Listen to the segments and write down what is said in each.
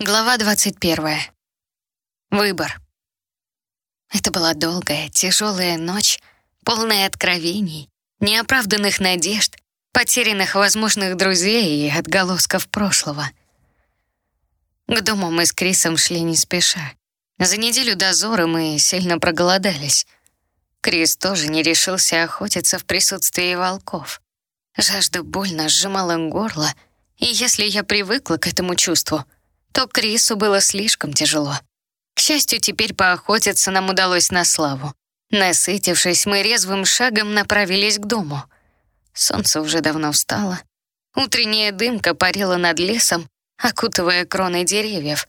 Глава 21. Выбор. Это была долгая, тяжелая ночь, полная откровений, неоправданных надежд, потерянных возможных друзей и отголосков прошлого. К дому мы с Крисом шли не спеша. За неделю дозора мы сильно проголодались. Крис тоже не решился охотиться в присутствии волков. Жажда больно сжимала горло, и если я привыкла к этому чувству — то Крису было слишком тяжело. К счастью, теперь поохотиться нам удалось на славу. Насытившись, мы резвым шагом направились к дому. Солнце уже давно встало. Утренняя дымка парила над лесом, окутывая кроны деревьев.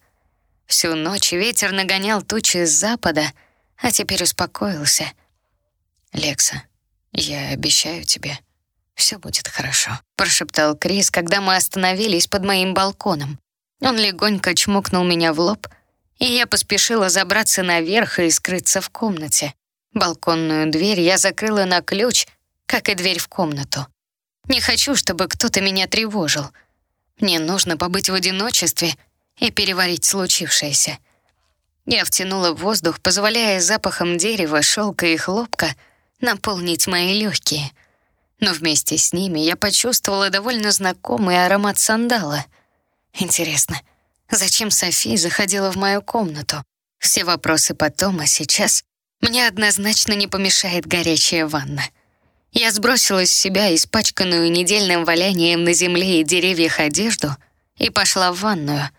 Всю ночь ветер нагонял тучи с запада, а теперь успокоился. «Лекса, я обещаю тебе, все будет хорошо», — прошептал Крис, когда мы остановились под моим балконом. Он легонько чмокнул меня в лоб, и я поспешила забраться наверх и скрыться в комнате. Балконную дверь я закрыла на ключ, как и дверь в комнату. Не хочу, чтобы кто-то меня тревожил. Мне нужно побыть в одиночестве и переварить случившееся. Я втянула воздух, позволяя запахом дерева, шелка и хлопка наполнить мои легкие. Но вместе с ними я почувствовала довольно знакомый аромат сандала — Интересно, зачем София заходила в мою комнату? Все вопросы потом, а сейчас мне однозначно не помешает горячая ванна. Я сбросила с себя испачканную недельным валянием на земле и деревьях одежду и пошла в ванную.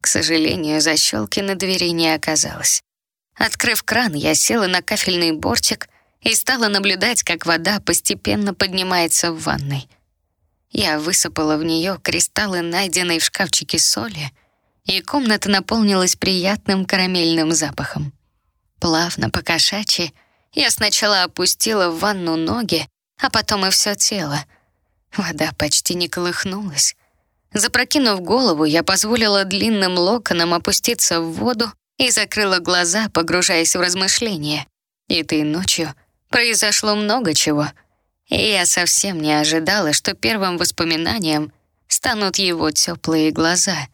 К сожалению, защелки на двери не оказалось. Открыв кран, я села на кафельный бортик и стала наблюдать, как вода постепенно поднимается в ванной. Я высыпала в нее кристаллы, найденной в шкафчике соли, и комната наполнилась приятным карамельным запахом. Плавно, по кошачьи, я сначала опустила в ванну ноги, а потом и все тело. Вода почти не колыхнулась. Запрокинув голову, я позволила длинным локонам опуститься в воду и закрыла глаза, погружаясь в размышления. И той ночью произошло много чего — и я совсем не ожидала, что первым воспоминанием станут его теплые глаза,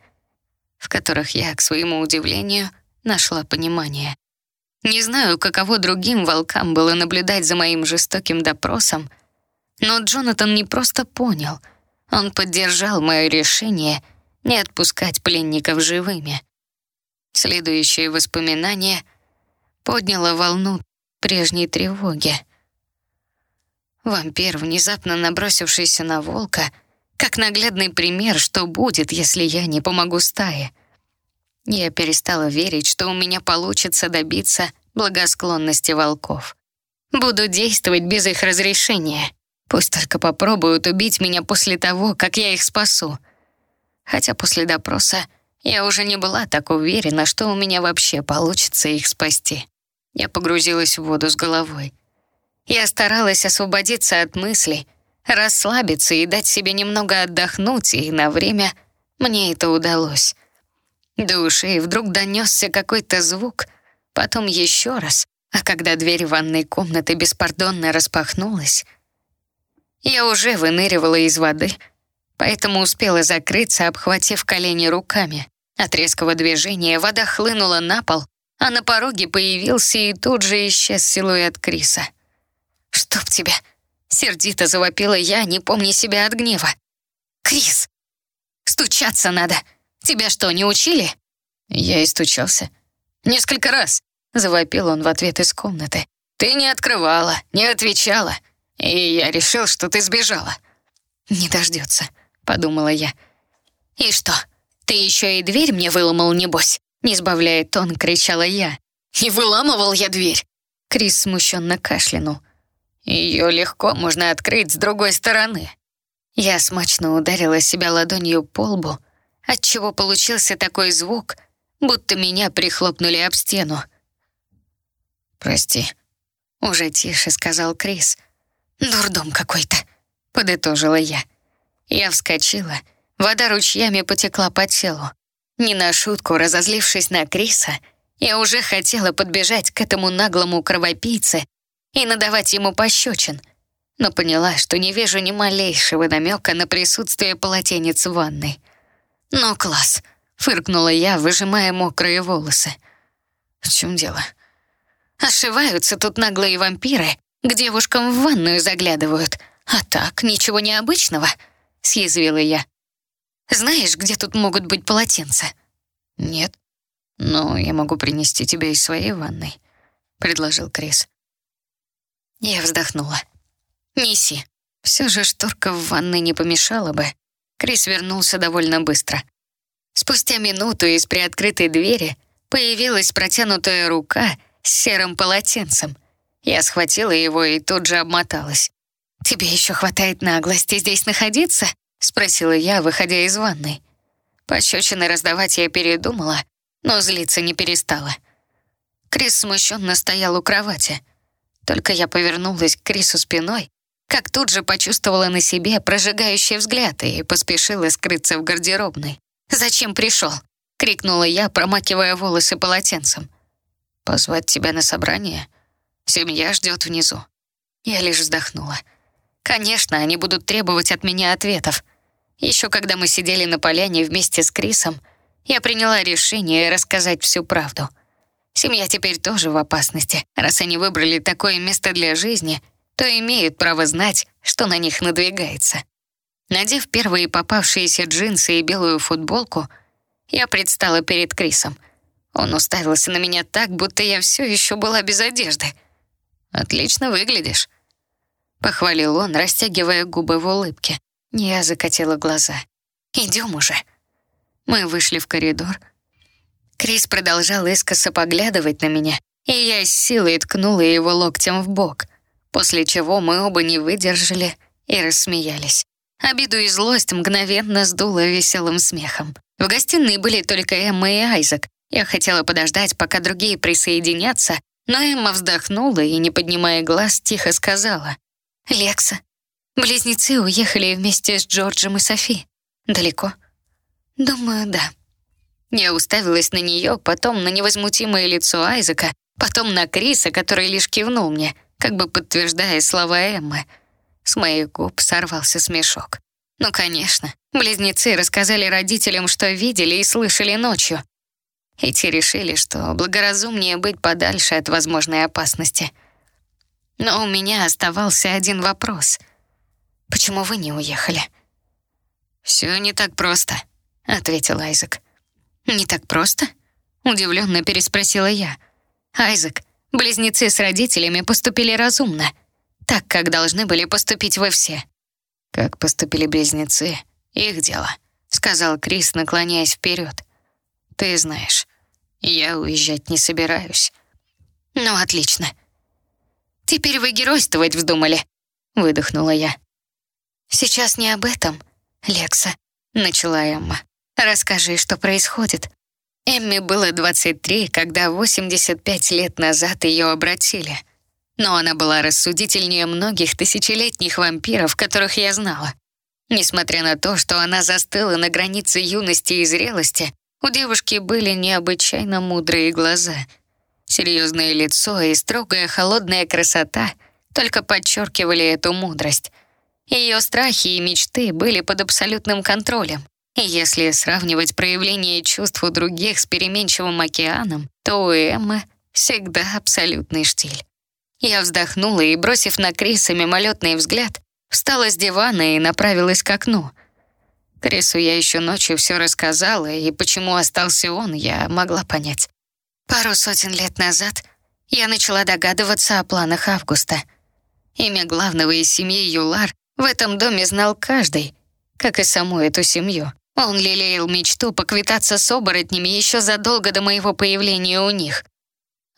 в которых я, к своему удивлению, нашла понимание. Не знаю, каково другим волкам было наблюдать за моим жестоким допросом, но Джонатан не просто понял, он поддержал мое решение не отпускать пленников живыми. Следующее воспоминание подняло волну прежней тревоги — Вампир, внезапно набросившийся на волка, как наглядный пример, что будет, если я не помогу стае. Я перестала верить, что у меня получится добиться благосклонности волков. Буду действовать без их разрешения. Пусть только попробуют убить меня после того, как я их спасу. Хотя после допроса я уже не была так уверена, что у меня вообще получится их спасти. Я погрузилась в воду с головой. Я старалась освободиться от мыслей, расслабиться и дать себе немного отдохнуть, и на время мне это удалось. До ушей вдруг донесся какой-то звук, потом еще раз, а когда дверь ванной комнаты беспардонно распахнулась, я уже выныривала из воды, поэтому успела закрыться, обхватив колени руками. От резкого движения вода хлынула на пол, а на пороге появился и тут же исчез силуэт Криса. «Чтоб тебя!» — сердито завопила я, не помня себя от гнева. «Крис, стучаться надо! Тебя что, не учили?» Я и стучался. «Несколько раз!» — завопил он в ответ из комнаты. «Ты не открывала, не отвечала, и я решил, что ты сбежала». «Не дождется», — подумала я. «И что, ты еще и дверь мне выломал, небось?» Не сбавляя тон, кричала я. «И выламывал я дверь!» Крис смущенно кашлянул. Ее легко можно открыть с другой стороны. Я смачно ударила себя ладонью по лбу, отчего получился такой звук, будто меня прихлопнули об стену. «Прости», — уже тише сказал Крис. «Дурдом какой-то», — подытожила я. Я вскочила, вода ручьями потекла по телу. Не на шутку разозлившись на Криса, я уже хотела подбежать к этому наглому кровопийце и надавать ему пощечин, но поняла, что не вижу ни малейшего намека на присутствие полотенец в ванной. «Ну, класс!» — фыркнула я, выжимая мокрые волосы. В чем дело? Ошиваются тут наглые вампиры, к девушкам в ванную заглядывают. А так, ничего необычного, съязвила я. Знаешь, где тут могут быть полотенца? Нет. Но я могу принести тебе из своей ванной, предложил Крис. Я вздохнула. Неси. Все же шторка в ванной не помешала бы. Крис вернулся довольно быстро. Спустя минуту из приоткрытой двери появилась протянутая рука с серым полотенцем. Я схватила его и тут же обмоталась. «Тебе еще хватает наглости здесь находиться?» — спросила я, выходя из ванной. Пощечины раздавать я передумала, но злиться не перестала. Крис смущенно стоял у кровати. Только я повернулась к Крису спиной, как тут же почувствовала на себе прожигающий взгляд и поспешила скрыться в гардеробной. «Зачем пришел?» — крикнула я, промакивая волосы полотенцем. «Позвать тебя на собрание? Семья ждет внизу». Я лишь вздохнула. «Конечно, они будут требовать от меня ответов. Еще когда мы сидели на поляне вместе с Крисом, я приняла решение рассказать всю правду. Семья теперь тоже в опасности. Раз они выбрали такое место для жизни, то имеют право знать, что на них надвигается. Надев первые попавшиеся джинсы и белую футболку, я предстала перед Крисом. Он уставился на меня так, будто я все еще была без одежды. «Отлично выглядишь», — похвалил он, растягивая губы в улыбке. Я закатила глаза. «Идем уже». Мы вышли в коридор. Крис продолжал искоса поглядывать на меня, и я с силой ткнула его локтем в бок, после чего мы оба не выдержали и рассмеялись. Обиду и злость мгновенно сдуло веселым смехом. В гостиной были только Эмма и Айзек. Я хотела подождать, пока другие присоединятся, но Эмма вздохнула и, не поднимая глаз, тихо сказала. «Лекса, близнецы уехали вместе с Джорджем и Софи. Далеко?» «Думаю, да». Я уставилась на нее, потом на невозмутимое лицо Айзека, потом на Криса, который лишь кивнул мне, как бы подтверждая слова Эммы — с моих губ сорвался смешок. Ну, конечно, близнецы рассказали родителям, что видели и слышали ночью. И те решили, что благоразумнее быть подальше от возможной опасности. Но у меня оставался один вопрос. Почему вы не уехали? «Все не так просто», — ответил Айзек. «Не так просто?» — удивленно переспросила я. «Айзек, близнецы с родителями поступили разумно так, как должны были поступить вы все». «Как поступили близнецы, их дело», — сказал Крис, наклоняясь вперед. «Ты знаешь, я уезжать не собираюсь». «Ну, отлично. Теперь вы геройствовать вздумали», — выдохнула я. «Сейчас не об этом, Лекса», — начала Эмма. «Расскажи, что происходит». Эмме было 23, когда 85 лет назад ее обратили — но она была рассудительнее многих тысячелетних вампиров, которых я знала. Несмотря на то, что она застыла на границе юности и зрелости, у девушки были необычайно мудрые глаза. Серьезное лицо и строгая холодная красота только подчеркивали эту мудрость. Ее страхи и мечты были под абсолютным контролем. Если сравнивать проявление чувств у других с переменчивым океаном, то у Эммы всегда абсолютный штиль. Я вздохнула и, бросив на Криса мимолетный взгляд, встала с дивана и направилась к окну. Крису я еще ночью все рассказала, и почему остался он, я могла понять. Пару сотен лет назад я начала догадываться о планах Августа. Имя главного из семьи Юлар в этом доме знал каждый, как и саму эту семью. Он лелеял мечту поквитаться с оборотнями еще задолго до моего появления у них.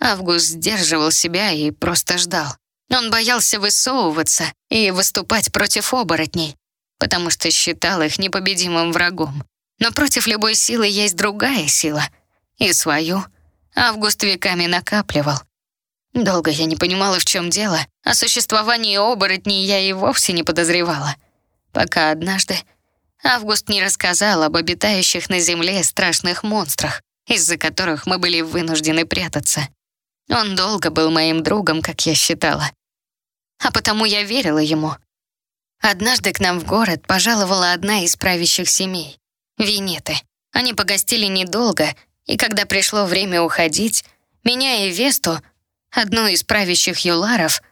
Август сдерживал себя и просто ждал. Он боялся высовываться и выступать против оборотней, потому что считал их непобедимым врагом. Но против любой силы есть другая сила. И свою Август веками накапливал. Долго я не понимала, в чем дело. О существовании оборотней я и вовсе не подозревала. Пока однажды Август не рассказал об обитающих на Земле страшных монстрах, из-за которых мы были вынуждены прятаться. Он долго был моим другом, как я считала. А потому я верила ему. Однажды к нам в город пожаловала одна из правящих семей — Винеты. Они погостили недолго, и когда пришло время уходить, меня и Весту, одну из правящих юларов,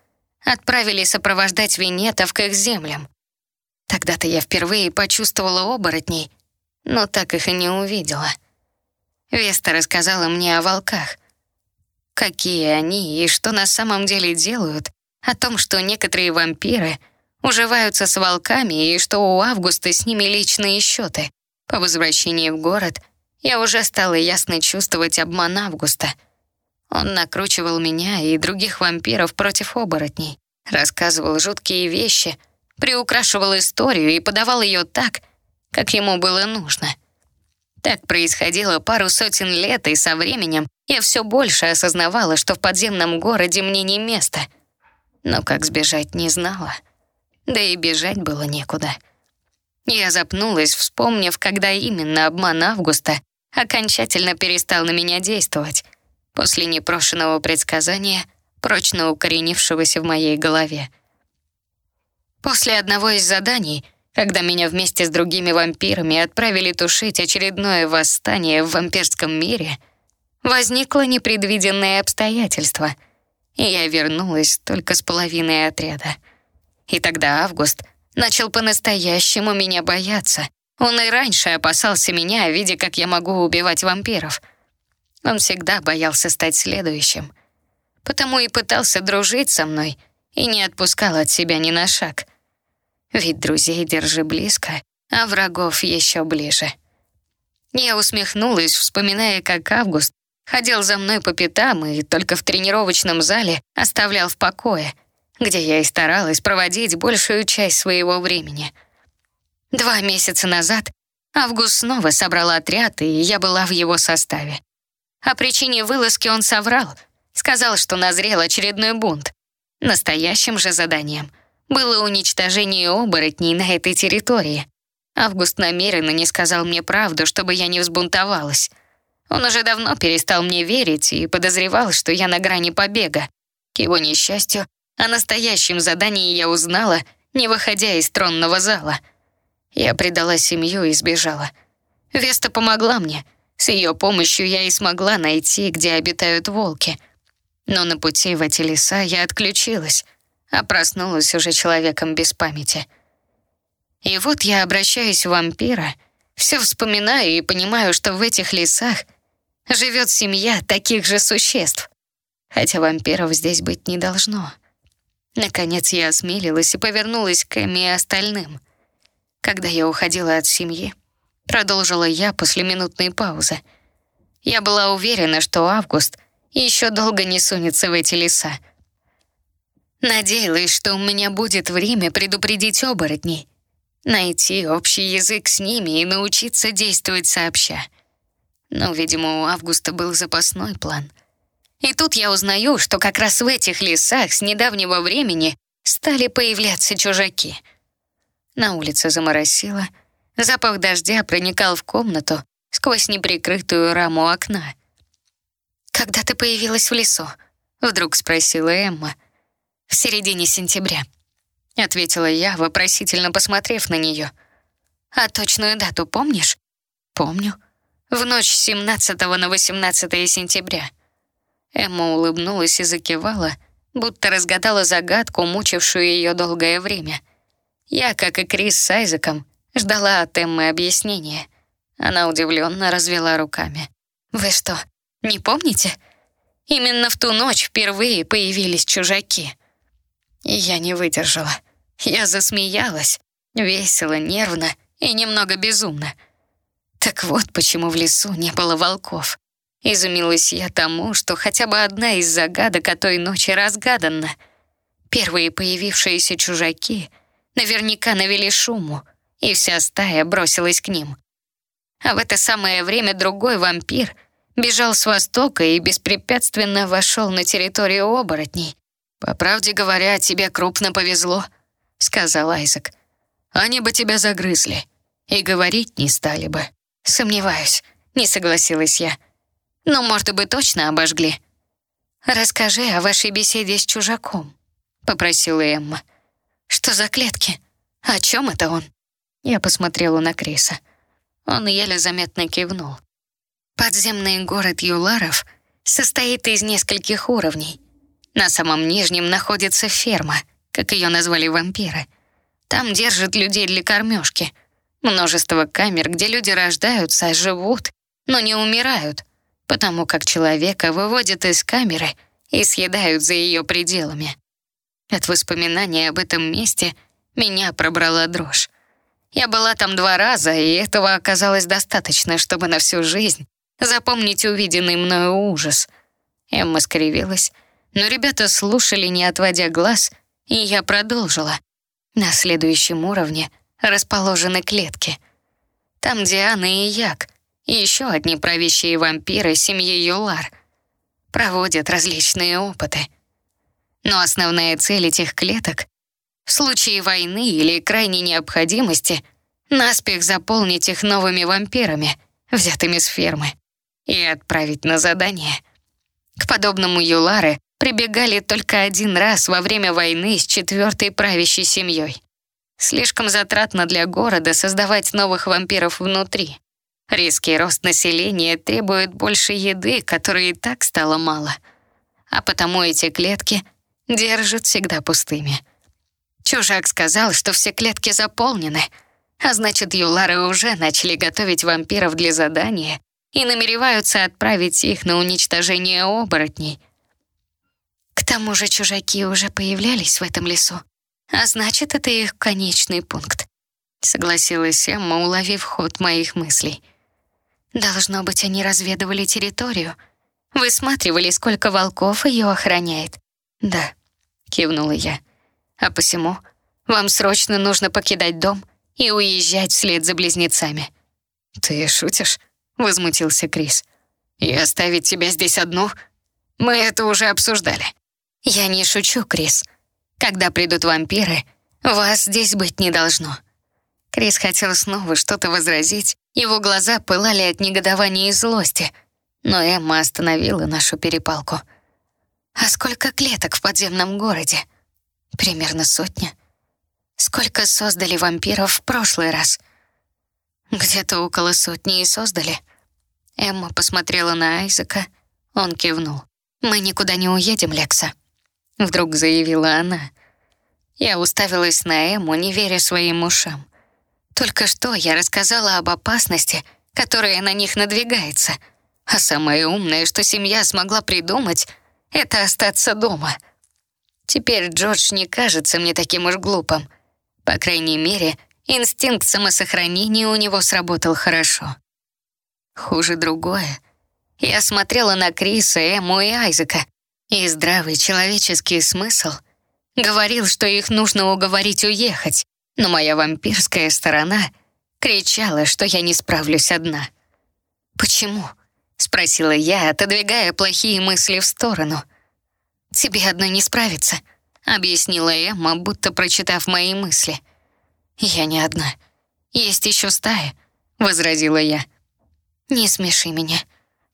отправили сопровождать винетов к их землям. Тогда-то я впервые почувствовала оборотней, но так их и не увидела. Веста рассказала мне о волках. Какие они и что на самом деле делают, о том, что некоторые вампиры уживаются с волками и что у Августа с ними личные счеты. По возвращении в город я уже стала ясно чувствовать обман Августа. Он накручивал меня и других вампиров против оборотней, рассказывал жуткие вещи, приукрашивал историю и подавал ее так, как ему было нужно. Так происходило пару сотен лет, и со временем я все больше осознавала, что в подземном городе мне не место. Но как сбежать не знала. Да и бежать было некуда. Я запнулась, вспомнив, когда именно обман Августа окончательно перестал на меня действовать, после непрошенного предсказания, прочно укоренившегося в моей голове. После одного из заданий, когда меня вместе с другими вампирами отправили тушить очередное восстание в вампирском мире, возникло непредвиденное обстоятельство, и я вернулась только с половиной отряда. И тогда Август начал по-настоящему меня бояться. Он и раньше опасался меня, видя, как я могу убивать вампиров. Он всегда боялся стать следующим. Потому и пытался дружить со мной и не отпускал от себя ни на шаг. Ведь друзей держи близко, а врагов еще ближе. Я усмехнулась, вспоминая, как Август ходил за мной по пятам и только в тренировочном зале оставлял в покое — где я и старалась проводить большую часть своего времени. Два месяца назад Август снова собрал отряд, и я была в его составе. О причине вылазки он соврал, сказал, что назрел очередной бунт. Настоящим же заданием было уничтожение оборотней на этой территории. Август намеренно не сказал мне правду, чтобы я не взбунтовалась. Он уже давно перестал мне верить и подозревал, что я на грани побега. К его несчастью, о настоящем задании я узнала, не выходя из тронного зала. Я предала семью и сбежала. Веста помогла мне. С ее помощью я и смогла найти, где обитают волки. Но на пути в эти леса я отключилась, а проснулась уже человеком без памяти. И вот я обращаюсь в вампира, все вспоминаю и понимаю, что в этих лесах живет семья таких же существ. Хотя вампиров здесь быть не должно. Наконец я осмелилась и повернулась к Эми и остальным. Когда я уходила от семьи, продолжила я после минутной паузы. Я была уверена, что Август еще долго не сунется в эти леса. Надеялась, что у меня будет время предупредить оборотней, найти общий язык с ними и научиться действовать сообща. Но, видимо, у Августа был запасной план — и тут я узнаю, что как раз в этих лесах с недавнего времени стали появляться чужаки. На улице заморосило, запах дождя проникал в комнату сквозь неприкрытую раму окна. «Когда ты появилась в лесу?» — вдруг спросила Эмма. «В середине сентября», — ответила я, вопросительно посмотрев на нее. «А точную дату помнишь?» «Помню. В ночь с 17 на 18 сентября». Эмма улыбнулась и закивала, будто разгадала загадку, мучившую ее долгое время. Я, как и Крис с Айзеком, ждала от Эммы объяснения. Она удивленно развела руками. «Вы что, не помните? Именно в ту ночь впервые появились чужаки». И я не выдержала. Я засмеялась, весело, нервно и немного безумно. Так вот почему в лесу не было волков. Изумилась я тому, что хотя бы одна из загадок о той ночи разгадана. Первые появившиеся чужаки наверняка навели шуму, и вся стая бросилась к ним. А в это самое время другой вампир бежал с востока и беспрепятственно вошел на территорию оборотней. «По правде говоря, тебе крупно повезло», — сказал Айзек. «Они бы тебя загрызли и говорить не стали бы». «Сомневаюсь», — не согласилась я. Ну, может быть, точно обожгли. Расскажи о вашей беседе с чужаком, попросила Эмма. Что за клетки? О чем это он? Я посмотрела на Криса. Он еле заметно кивнул. Подземный город Юларов состоит из нескольких уровней. На самом нижнем находится ферма, как ее назвали вампиры. Там держат людей для кормежки. Множество камер, где люди рождаются, живут, но не умирают, потому как человека выводят из камеры и съедают за ее пределами. От воспоминаний об этом месте меня пробрала дрожь. Я была там два раза, и этого оказалось достаточно, чтобы на всю жизнь запомнить увиденный мною ужас. Эмма скривилась, но ребята слушали, не отводя глаз, и я продолжила. На следующем уровне расположены клетки. Там Диана и Як, и еще одни правящие вампиры семьи Юлар. Проводят различные опыты. Но основная цель этих клеток в случае войны или крайней необходимости наспех заполнить их новыми вампирами, взятыми с фермы и отправить на задание. К подобному Юлары прибегали только один раз во время войны с четвертой правящей семьей. Слишком затратно для города создавать новых вампиров внутри. Резкий рост населения требует больше еды, которой и так стало мало. А потому эти клетки держат всегда пустыми. Чужак сказал, что все клетки заполнены, а значит, юлары уже начали готовить вампиров для задания и намереваются отправить их на уничтожение оборотней. К тому же чужаки уже появлялись в этом лесу, а значит, это их конечный пункт. Согласилась Эмма, уловив ход моих мыслей. Должно быть, они разведывали территорию, высматривали, сколько волков ее охраняет. Да, кивнула я. А посему вам срочно нужно покидать дом и уезжать вслед за близнецами. Ты шутишь? возмутился Крис. «И оставить тебя здесь одну? Мы это уже обсуждали». «Я не шучу, Крис. Когда придут вампиры, вас здесь быть не должно». Крис хотел снова что-то возразить, его глаза пылали от негодования и злости, но Эмма остановила нашу перепалку. «А сколько клеток в подземном городе?» «Примерно сотня». «Сколько создали вампиров в прошлый раз?» «Где-то около сотни и создали». Эмма посмотрела на Айзека. Он кивнул. «Мы никуда не уедем, Лекса», — вдруг заявила она. Я уставилась на Эмму, не веря своим ушам. Только что я рассказала об опасности, которая на них надвигается. А самое умное, что семья смогла придумать, это остаться дома. Теперь Джордж не кажется мне таким уж глупым. По крайней мере, инстинкт самосохранения у него сработал хорошо. Хуже другое. Я смотрела на Криса, Эму и Айзека, и здравый человеческий смысл говорил, что их нужно уговорить уехать, но моя вампирская сторона кричала, что я не справлюсь одна. «Почему?» — спросила я, отодвигая плохие мысли в сторону. «Тебе одной не справиться», — объяснила Эмма, будто прочитав мои мысли. «Я не одна. Есть еще стая», — возразила я. «Не смеши меня.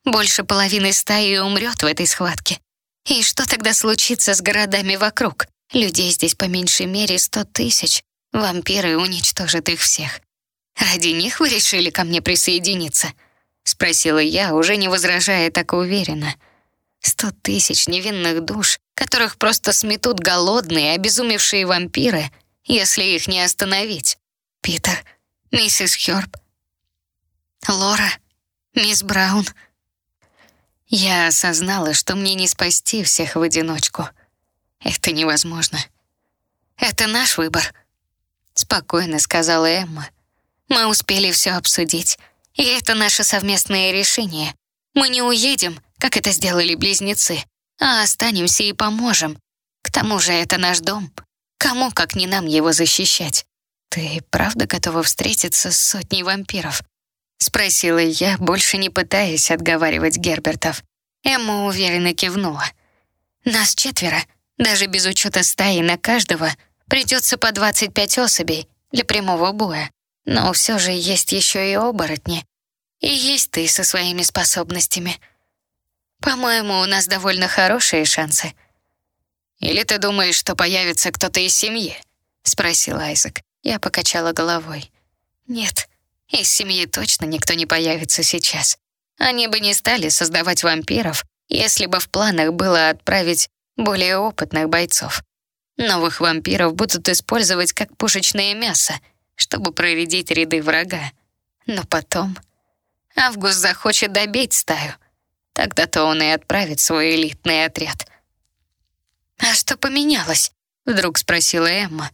Больше половины стаи умрет в этой схватке. И что тогда случится с городами вокруг? Людей здесь по меньшей мере сто тысяч. Вампиры уничтожат их всех. Ради них вы решили ко мне присоединиться?» Спросила я, уже не возражая так уверенно. Сто тысяч невинных душ, которых просто сметут голодные, обезумевшие вампиры, если их не остановить. Питер, миссис Хёрб, Лора, мисс Браун. Я осознала, что мне не спасти всех в одиночку. Это невозможно. Это наш выбор, спокойно сказала Эмма. Мы успели все обсудить, и это наше совместное решение. Мы не уедем, как это сделали близнецы, а останемся и поможем. К тому же это наш дом. Кому, как не нам, его защищать? Ты правда готова встретиться с сотней вампиров? Спросила я, больше не пытаясь отговаривать Гербертов. Эмма уверенно кивнула. Нас четверо, даже без учета стаи на каждого, придется по 25 особей для прямого боя. Но все же есть еще и оборотни. И есть ты со своими способностями. По-моему, у нас довольно хорошие шансы. Или ты думаешь, что появится кто-то из семьи? спросил Айзек. Я покачала головой. Нет, Из семьи точно никто не появится сейчас. Они бы не стали создавать вампиров, если бы в планах было отправить более опытных бойцов. Новых вампиров будут использовать как пушечное мясо, чтобы проредить ряды врага. Но потом Август захочет добить стаю. Тогда-то он и отправит свой элитный отряд. «А что поменялось?» — вдруг спросила Эмма.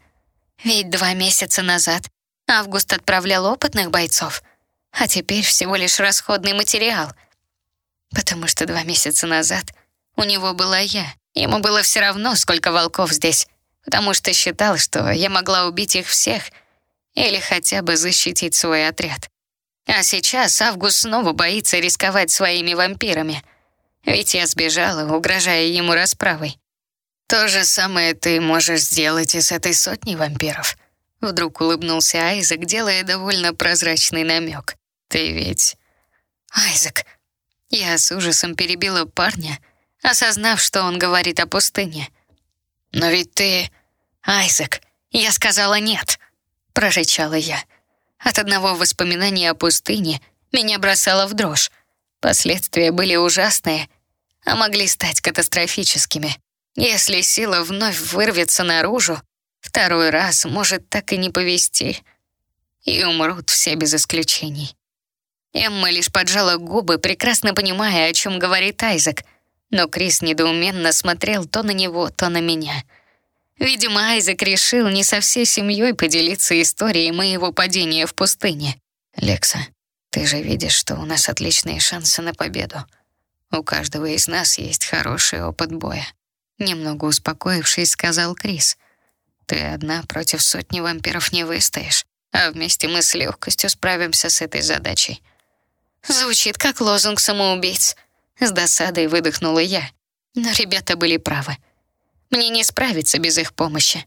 «Ведь два месяца назад Август отправлял опытных бойцов, а теперь всего лишь расходный материал. Потому что два месяца назад у него была я. Ему было все равно, сколько волков здесь, потому что считал, что я могла убить их всех или хотя бы защитить свой отряд. А сейчас Август снова боится рисковать своими вампирами. Ведь я сбежала, угрожая ему расправой. То же самое ты можешь сделать и с этой сотней вампиров. Вдруг улыбнулся Айзек, делая довольно прозрачный намек. Ты ведь... Айзек. Я с ужасом перебила парня, осознав, что он говорит о пустыне. Но ведь ты... Айзек, я сказала нет, прорычала я. От одного воспоминания о пустыне меня бросало в дрожь. Последствия были ужасные, а могли стать катастрофическими. Если сила вновь вырвется наружу, второй раз может так и не повести, и умрут все без исключений. Эмма лишь поджала губы, прекрасно понимая, о чем говорит Айзек, но Крис недоуменно смотрел то на него, то на меня — Видимо, Айзек решил не со всей семьей поделиться историей моего падения в пустыне. «Лекса, ты же видишь, что у нас отличные шансы на победу. У каждого из нас есть хороший опыт боя». Немного успокоившись, сказал Крис. «Ты одна против сотни вампиров не выстоишь, а вместе мы с легкостью справимся с этой задачей». Звучит как лозунг самоубийц. С досадой выдохнула я. Но ребята были правы. Мне не справиться без их помощи.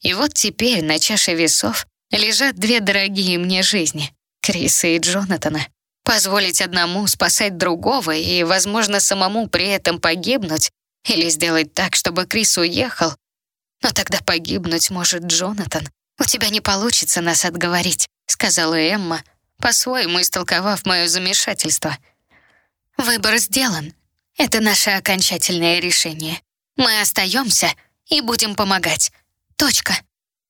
И вот теперь на чаше весов лежат две дорогие мне жизни — Криса и Джонатана. Позволить одному спасать другого и, возможно, самому при этом погибнуть или сделать так, чтобы Крис уехал. Но тогда погибнуть может Джонатан. «У тебя не получится нас отговорить», — сказала Эмма, по-своему истолковав мое замешательство. «Выбор сделан. Это наше окончательное решение. Мы остаемся и будем помогать. Точка.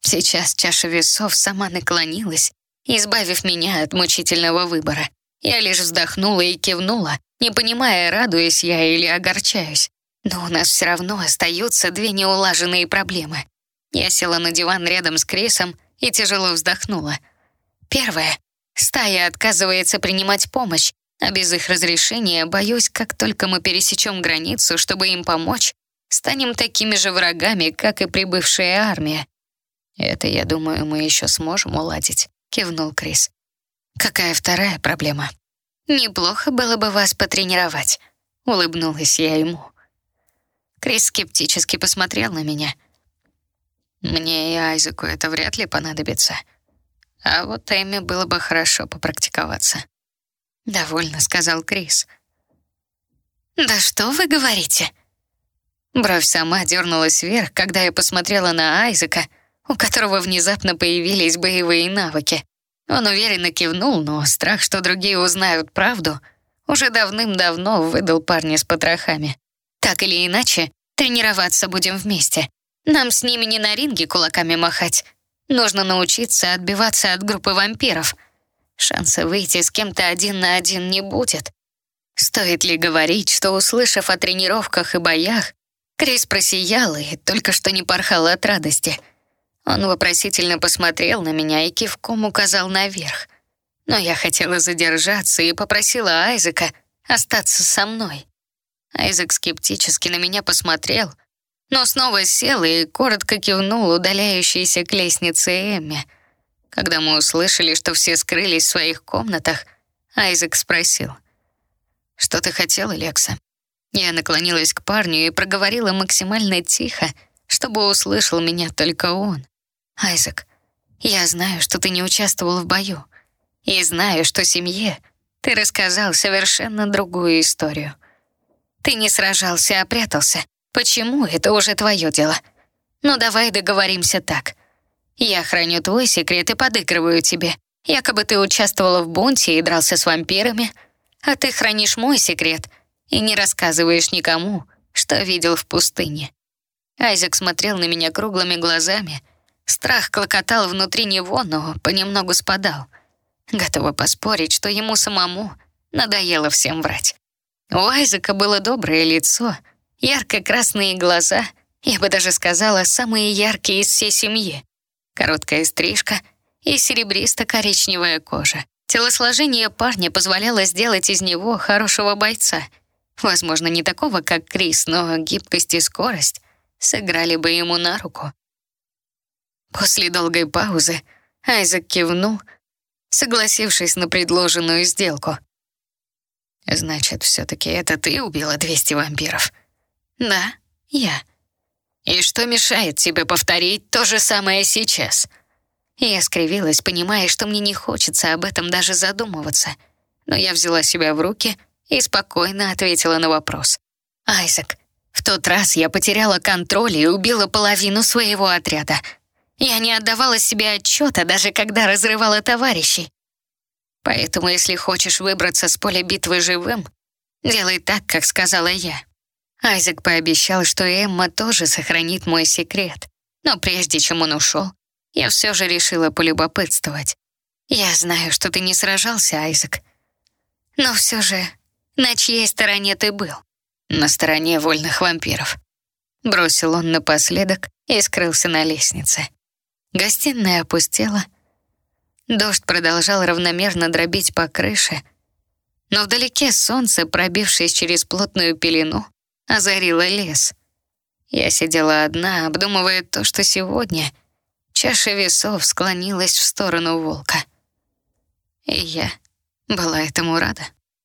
Сейчас чаша весов сама наклонилась, избавив меня от мучительного выбора. Я лишь вздохнула и кивнула, не понимая, радуюсь я или огорчаюсь. Но у нас все равно остаются две неулаженные проблемы. Я села на диван рядом с Крисом и тяжело вздохнула. Первое. Стая отказывается принимать помощь, а без их разрешения боюсь, как только мы пересечем границу, чтобы им помочь, станем такими же врагами, как и прибывшая армия. Это, я думаю, мы еще сможем уладить, кивнул Крис. Какая вторая проблема? Неплохо было бы вас потренировать, улыбнулась я ему. Крис скептически посмотрел на меня. Мне и Айзеку это вряд ли понадобится. А вот Эми было бы хорошо попрактиковаться. Довольно, сказал Крис. Да что вы говорите? Бровь сама дернулась вверх, когда я посмотрела на Айзека, у которого внезапно появились боевые навыки. Он уверенно кивнул, но страх, что другие узнают правду, уже давным-давно выдал парня с потрохами. Так или иначе, тренироваться будем вместе. Нам с ними не на ринге кулаками махать. Нужно научиться отбиваться от группы вампиров. Шанса выйти с кем-то один на один не будет. Стоит ли говорить, что, услышав о тренировках и боях, Крис просиял и только что не порхал от радости. Он вопросительно посмотрел на меня и кивком указал наверх. Но я хотела задержаться и попросила Айзека остаться со мной. Айзек скептически на меня посмотрел, но снова сел и коротко кивнул удаляющейся к лестнице Эмме. Когда мы услышали, что все скрылись в своих комнатах, Айзек спросил. «Что ты хотела, Лекса?» Я наклонилась к парню и проговорила максимально тихо, чтобы услышал меня только он. «Айзек, я знаю, что ты не участвовал в бою. И знаю, что семье ты рассказал совершенно другую историю. Ты не сражался, а прятался. Почему, это уже твое дело. Но давай договоримся так. Я храню твой секрет и подыгрываю тебе, Якобы ты участвовала в бунте и дрался с вампирами, а ты хранишь мой секрет и не рассказываешь никому, что видел в пустыне». Айзек смотрел на меня круглыми глазами. Страх клокотал внутри него, но понемногу спадал. Готова поспорить, что ему самому надоело всем врать. У Айзека было доброе лицо, ярко-красные глаза, я бы даже сказала, самые яркие из всей семьи. Короткая стрижка и серебристо-коричневая кожа. Телосложение парня позволяло сделать из него хорошего бойца. Возможно, не такого, как Крис, но гибкость и скорость сыграли бы ему на руку. После долгой паузы Айзек кивнул, согласившись на предложенную сделку. «Значит, все-таки это ты убила 200 вампиров?» «Да, я». «И что мешает тебе повторить то же самое сейчас?» Я скривилась, понимая, что мне не хочется об этом даже задумываться. Но я взяла себя в руки и спокойно ответила на вопрос. «Айзек, в тот раз я потеряла контроль и убила половину своего отряда. Я не отдавала себе отчета, даже когда разрывала товарищей. Поэтому, если хочешь выбраться с поля битвы живым, делай так, как сказала я. Айзек пообещал, что Эмма тоже сохранит мой секрет. Но прежде чем он ушел, я все же решила полюбопытствовать. Я знаю, что ты не сражался, Айзек. Но все же, на чьей стороне ты был? на стороне вольных вампиров. Бросил он напоследок и скрылся на лестнице. Гостиная опустела. Дождь продолжал равномерно дробить по крыше, но вдалеке солнце, пробившись через плотную пелену, озарило лес. Я сидела одна, обдумывая то, что сегодня чаша весов склонилась в сторону волка. И я была этому рада.